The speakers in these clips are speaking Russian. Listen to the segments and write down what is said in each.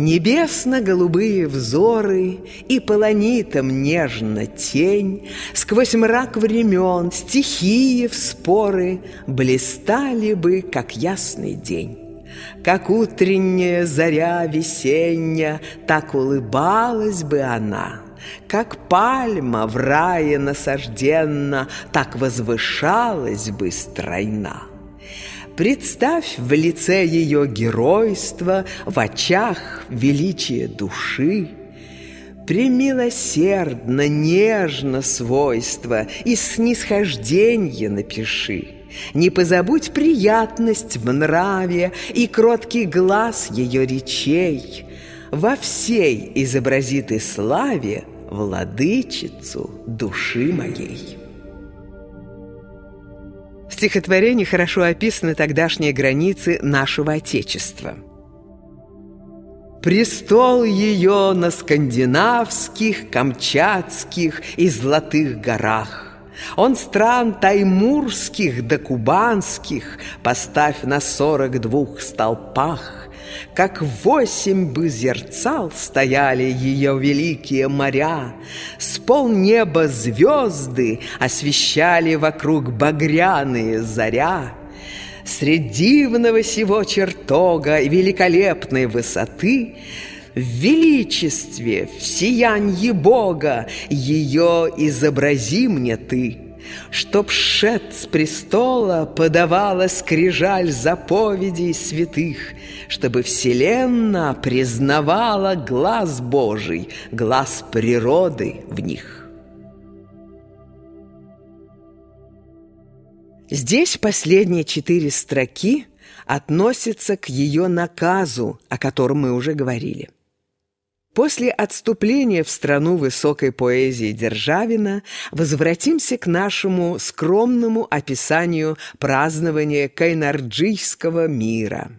Небесно-голубые взоры и полонитом нежно тень Сквозь мрак времен, стихии в споры Блистали бы, как ясный день. Как утренняя заря весенняя, Так улыбалась бы она, Как пальма в рае насажденна, Так возвышалась бы стройна. Представь в лице ее геройство, В очах величие души. Премилосердно, нежно свойство И снисхожденье напиши. Не позабудь приятность в нраве И кроткий глаз ее речей. Во всей изобрази ты славе Владычицу души моей. Стихотворении хорошо описаны тогдашние границы нашего Отечества. Престол ее на скандинавских, камчатских и золотых горах. Он стран таймурских да кубанских поставь на сорок двух столпах. Как восемь бы зерцал стояли ее великие моря, С полнеба звезды освещали вокруг багряные заря. Средь дивного сего чертога великолепной высоты в величестве, в сиянье Бога Ее изобрази мне ты. Чтоб шед с престола подавала скрижаль заповедей святых, Чтобы вселенная признавала глаз Божий, глаз природы в них. Здесь последние четыре строки относятся к ее наказу, о котором мы уже говорили. После отступления в страну высокой поэзии Державина возвратимся к нашему скромному описанию празднования Кайнарджийского мира.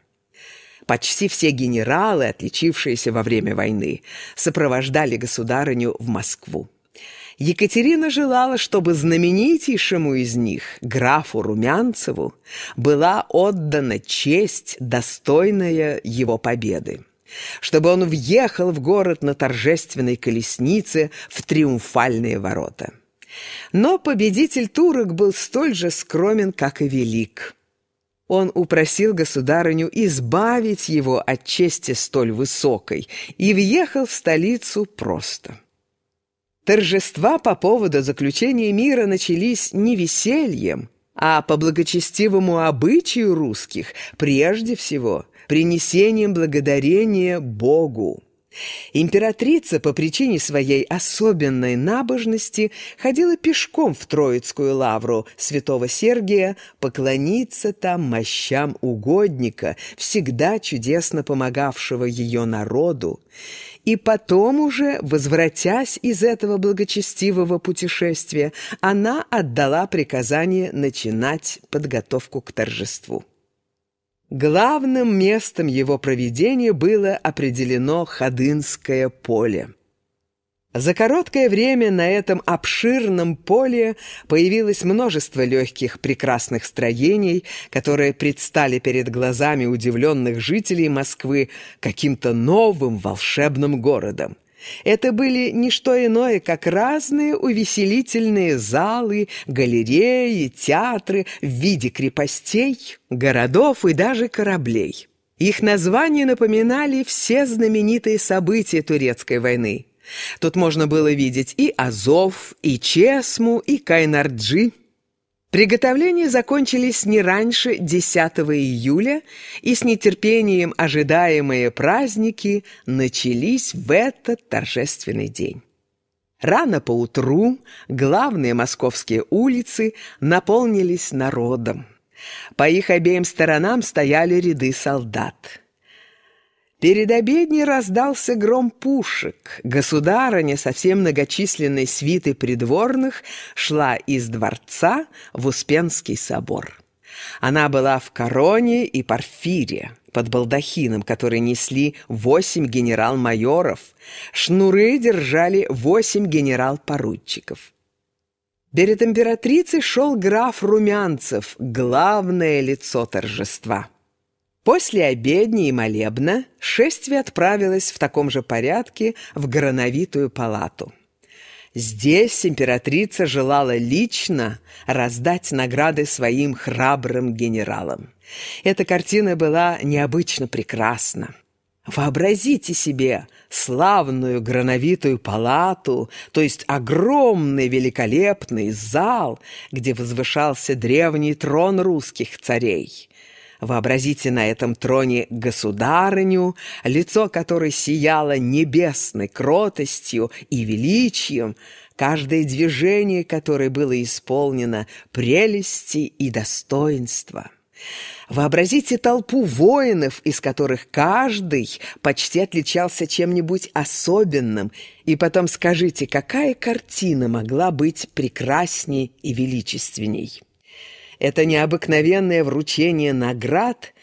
Почти все генералы, отличившиеся во время войны, сопровождали государыню в Москву. Екатерина желала, чтобы знаменитейшему из них, графу Румянцеву, была отдана честь, достойная его победы чтобы он въехал в город на торжественной колеснице в триумфальные ворота. Но победитель турок был столь же скромен, как и велик. Он упросил государыню избавить его от чести столь высокой и въехал в столицу просто. Торжества по поводу заключения мира начались не весельем, а по благочестивому обычаю русских прежде всего – принесением благодарения Богу. Императрица по причине своей особенной набожности ходила пешком в Троицкую лавру святого Сергия поклониться там мощам угодника, всегда чудесно помогавшего ее народу. И потом уже, возвратясь из этого благочестивого путешествия, она отдала приказание начинать подготовку к торжеству. Главным местом его проведения было определено Ходынское поле. За короткое время на этом обширном поле появилось множество легких прекрасных строений, которые предстали перед глазами удивленных жителей Москвы каким-то новым волшебным городом. Это были не что иное, как разные увеселительные залы, галереи, театры в виде крепостей, городов и даже кораблей. Их названия напоминали все знаменитые события турецкой войны. Тут можно было видеть и Азов, и Чесму, и Кайнарджи – Приготовления закончились не раньше 10 июля, и с нетерпением ожидаемые праздники начались в этот торжественный день. Рано поутру главные московские улицы наполнились народом. По их обеим сторонам стояли ряды солдат. Перед обедней раздался гром пушек. Государыня со всем многочисленной свитой придворных шла из дворца в Успенский собор. Она была в короне и парфире, под балдахином, который несли восемь генерал-майоров. Шнуры держали восемь генерал-поручиков. Перед императрицей шел граф Румянцев, главное лицо торжества. После обедни и молебна шествие отправилось в таком же порядке в Грановитую палату. Здесь императрица желала лично раздать награды своим храбрым генералам. Эта картина была необычно прекрасна. Вообразите себе славную грановитую палату, то есть огромный великолепный зал, где возвышался древний трон русских царей. Вообразите на этом троне государыню, лицо которой сияло небесной кротостью и величием, каждое движение которой было исполнено прелести и достоинства. Вообразите толпу воинов, из которых каждый почти отличался чем-нибудь особенным, и потом скажите, какая картина могла быть прекрасней и величественней. Это необыкновенное вручение наград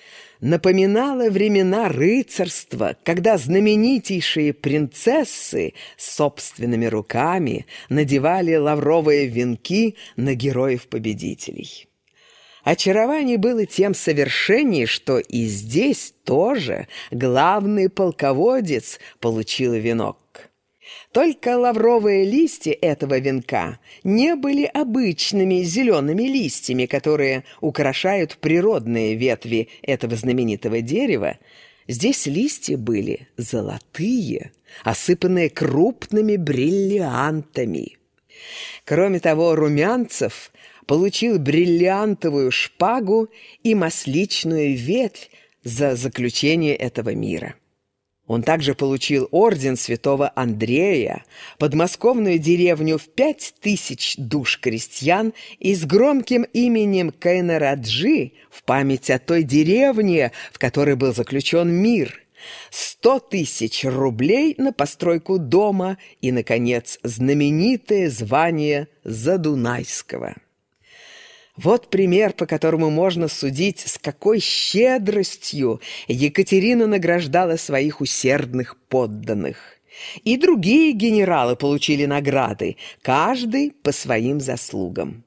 напоминало времена рыцарства, когда знаменитейшие принцессы собственными руками надевали лавровые венки на героев-победителей. Очарование было тем совершеннее, что и здесь тоже главный полководец получил венок. Только лавровые листья этого венка не были обычными зелеными листьями, которые украшают природные ветви этого знаменитого дерева. Здесь листья были золотые, осыпанные крупными бриллиантами. Кроме того, Румянцев получил бриллиантовую шпагу и масличную ветвь за заключение этого мира. Он также получил орден святого Андрея, подмосковную деревню в пять тысяч душ крестьян и с громким именем Кайнараджи в память о той деревне, в которой был заключен мир, сто тысяч рублей на постройку дома и, наконец, знаменитое звание Задунайского. Вот пример, по которому можно судить, с какой щедростью Екатерина награждала своих усердных подданных. И другие генералы получили награды, каждый по своим заслугам.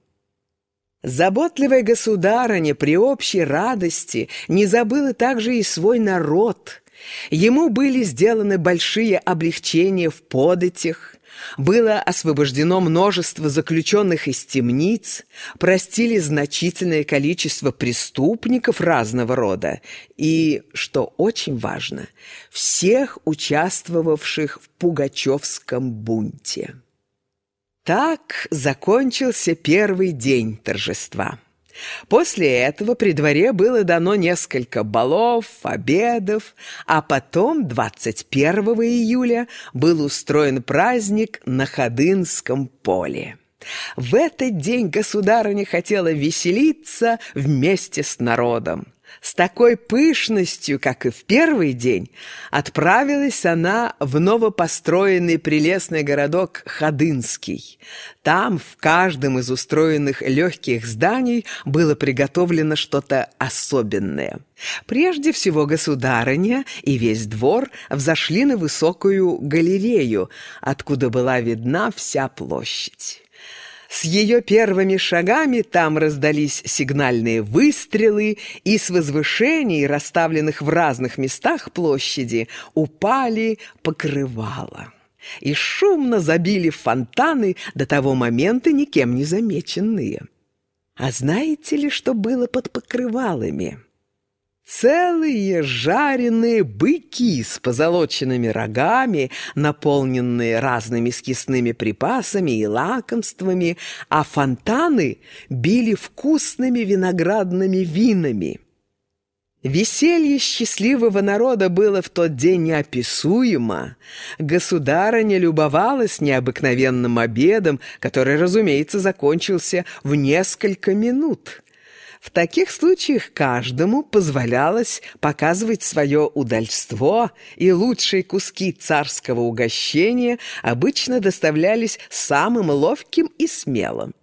Заботливая государыня при общей радости не забыла также и свой народ. Ему были сделаны большие облегчения в податях, было освобождено множество заключенных из темниц, простили значительное количество преступников разного рода и, что очень важно, всех участвовавших в Пугачевском бунте. Так закончился первый день торжества. После этого при дворе было дано несколько балов, обедов, а потом, 21 июля, был устроен праздник на Ходынском поле. В этот день государыня хотела веселиться вместе с народом. С такой пышностью, как и в первый день, отправилась она в новопостроенный прелестный городок Ходынский. Там в каждом из устроенных легких зданий было приготовлено что-то особенное. Прежде всего государыня и весь двор взошли на высокую галерею, откуда была видна вся площадь. С ее первыми шагами там раздались сигнальные выстрелы, и с возвышений, расставленных в разных местах площади, упали покрывала. И шумно забили фонтаны до того момента никем не замеченные. А знаете ли, что было под покрывалами? Целые жареные быки с позолоченными рогами, наполненные разными скисными припасами и лакомствами, а фонтаны били вкусными виноградными винами. Веселье счастливого народа было в тот день неописуемо. Государыня любовалась необыкновенным обедом, который, разумеется, закончился в несколько минут. В таких случаях каждому позволялось показывать свое удальство, и лучшие куски царского угощения обычно доставлялись самым ловким и смелым.